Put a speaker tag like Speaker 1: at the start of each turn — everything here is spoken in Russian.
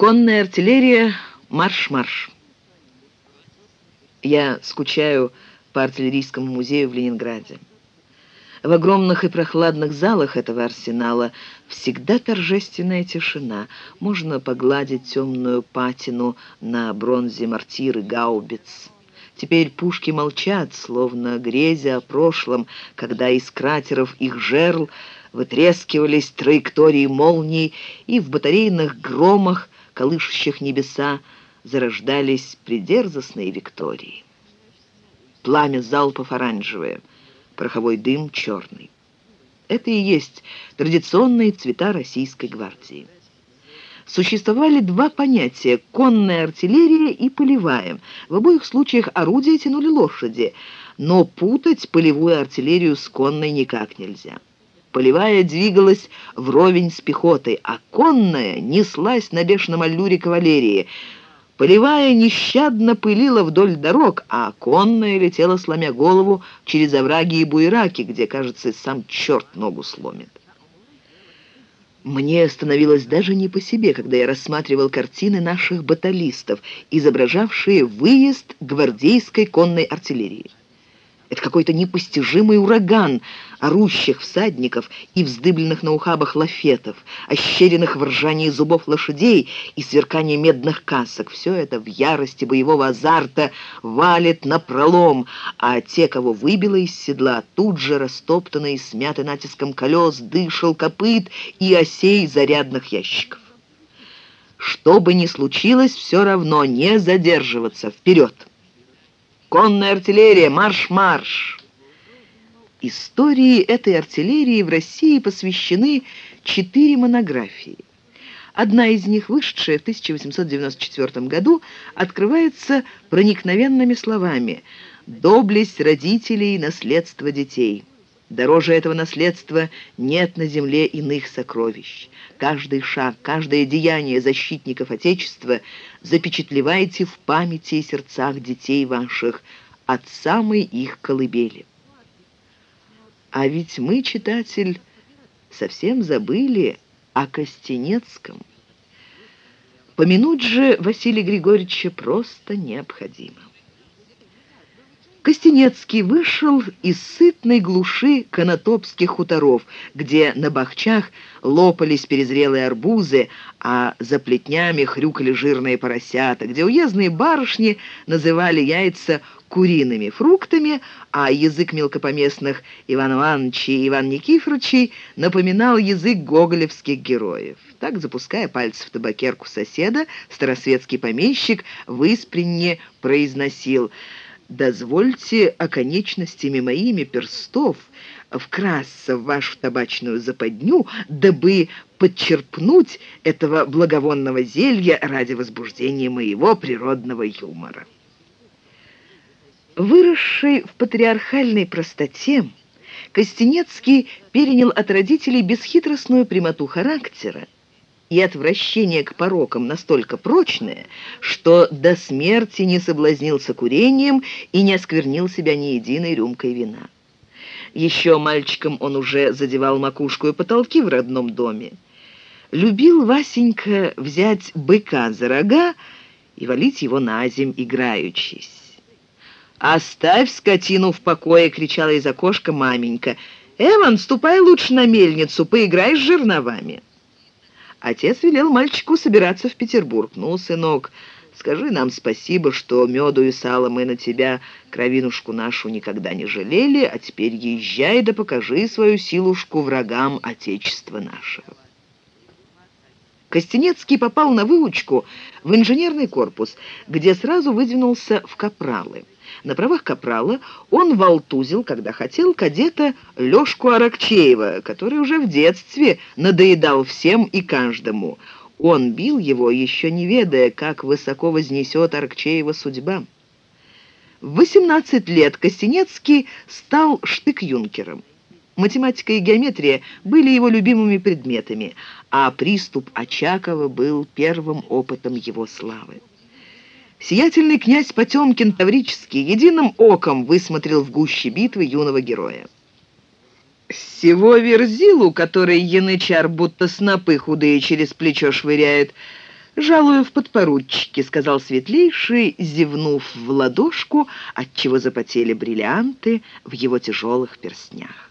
Speaker 1: Конная артиллерия, марш-марш. Я скучаю по артиллерийскому музею в Ленинграде. В огромных и прохладных залах этого арсенала всегда торжественная тишина. Можно погладить темную патину на бронзе мортиры гаубиц. Теперь пушки молчат, словно грезя о прошлом, когда из кратеров их жерл вытрескивались траектории молний, и в батарейных громах колышущих небеса, зарождались придерзостные Виктории. Пламя залпов оранжевое, пороховой дым черный. Это и есть традиционные цвета российской гвардии. Существовали два понятия – конная артиллерия и полевая. В обоих случаях орудия тянули лошади, но путать полевую артиллерию с конной никак нельзя. Полевая двигалась вровень с пехотой, а конная неслась на бешеном аллюре кавалерии. Полевая нещадно пылила вдоль дорог, а конная летела, сломя голову, через овраги и буераки, где, кажется, сам черт ногу сломит. Мне становилось даже не по себе, когда я рассматривал картины наших баталистов, изображавшие выезд гвардейской конной артиллерии. Это какой-то непостижимый ураган орущих всадников и вздыбленных на ухабах лафетов, ощеренных в ржании зубов лошадей и сверкании медных касок. Все это в ярости боевого азарта валит на пролом, а те, кого выбило из седла, тут же растоптаны и смяты натиском колес, дышал копыт и осей зарядных ящиков. Что бы ни случилось, все равно не задерживаться. Вперед! Конная артиллерия, марш-марш!» Истории этой артиллерии в России посвящены четыре монографии. Одна из них, вышедшая в 1894 году, открывается проникновенными словами «Доблесть родителей, наследство детей». Дороже этого наследства нет на земле иных сокровищ. Каждый шаг, каждое деяние защитников Отечества запечатлевайте в памяти и сердцах детей ваших от самой их колыбели. А ведь мы, читатель, совсем забыли о Костенецком. Помянуть же Василия Григорьевича просто необходимо. Костенецкий вышел из сытной глуши конотопских хуторов, где на бахчах лопались перезрелые арбузы, а за плетнями хрюкали жирные поросята, где уездные барышни называли яйца куриными фруктами, а язык мелкопоместных Иван Ивановичей и Иван Никифоровичей напоминал язык гоголевских героев. Так, запуская пальцы в табакерку соседа, старосветский помещик выспренне произносил – дозвольте оконечностями моими перстов вкрасться в вашу табачную западню, дабы подчерпнуть этого благовонного зелья ради возбуждения моего природного юмора. Выросший в патриархальной простоте, Костенецкий перенял от родителей бесхитростную прямоту характера, и отвращение к порокам настолько прочное, что до смерти не соблазнился курением и не осквернил себя ни единой рюмкой вина. Еще мальчиком он уже задевал макушку и потолки в родном доме. Любил Васенька взять быка за рога и валить его на земь, играючись. «Оставь скотину в покое!» — кричала из окошка маменька. «Эван, ступай лучше на мельницу, поиграй с жерновами!» Отец велел мальчику собираться в Петербург. «Ну, сынок, скажи нам спасибо, что меду и сало мы на тебя, кровинушку нашу, никогда не жалели, а теперь езжай да покажи свою силушку врагам Отечества нашего». Костенецкий попал на выучку в инженерный корпус, где сразу выдвинулся в капралы. На правах капрала он волтузил, когда хотел, кадета Лёшку Аракчеева, который уже в детстве надоедал всем и каждому. Он бил его, еще не ведая, как высоко вознесет Аракчеева судьба. В 18 лет Костенецкий стал штык-юнкером. Математика и геометрия были его любимыми предметами, а приступ Очакова был первым опытом его славы. Сиятельный князь Потемкин Таврический единым оком высмотрел в гуще битвы юного героя. Всего верзилу, который янычар будто снопы худые через плечо швыряет, «Жалую в подпоручике», — сказал светлейший, зевнув в ладошку, отчего запотели бриллианты в его тяжелых перстнях.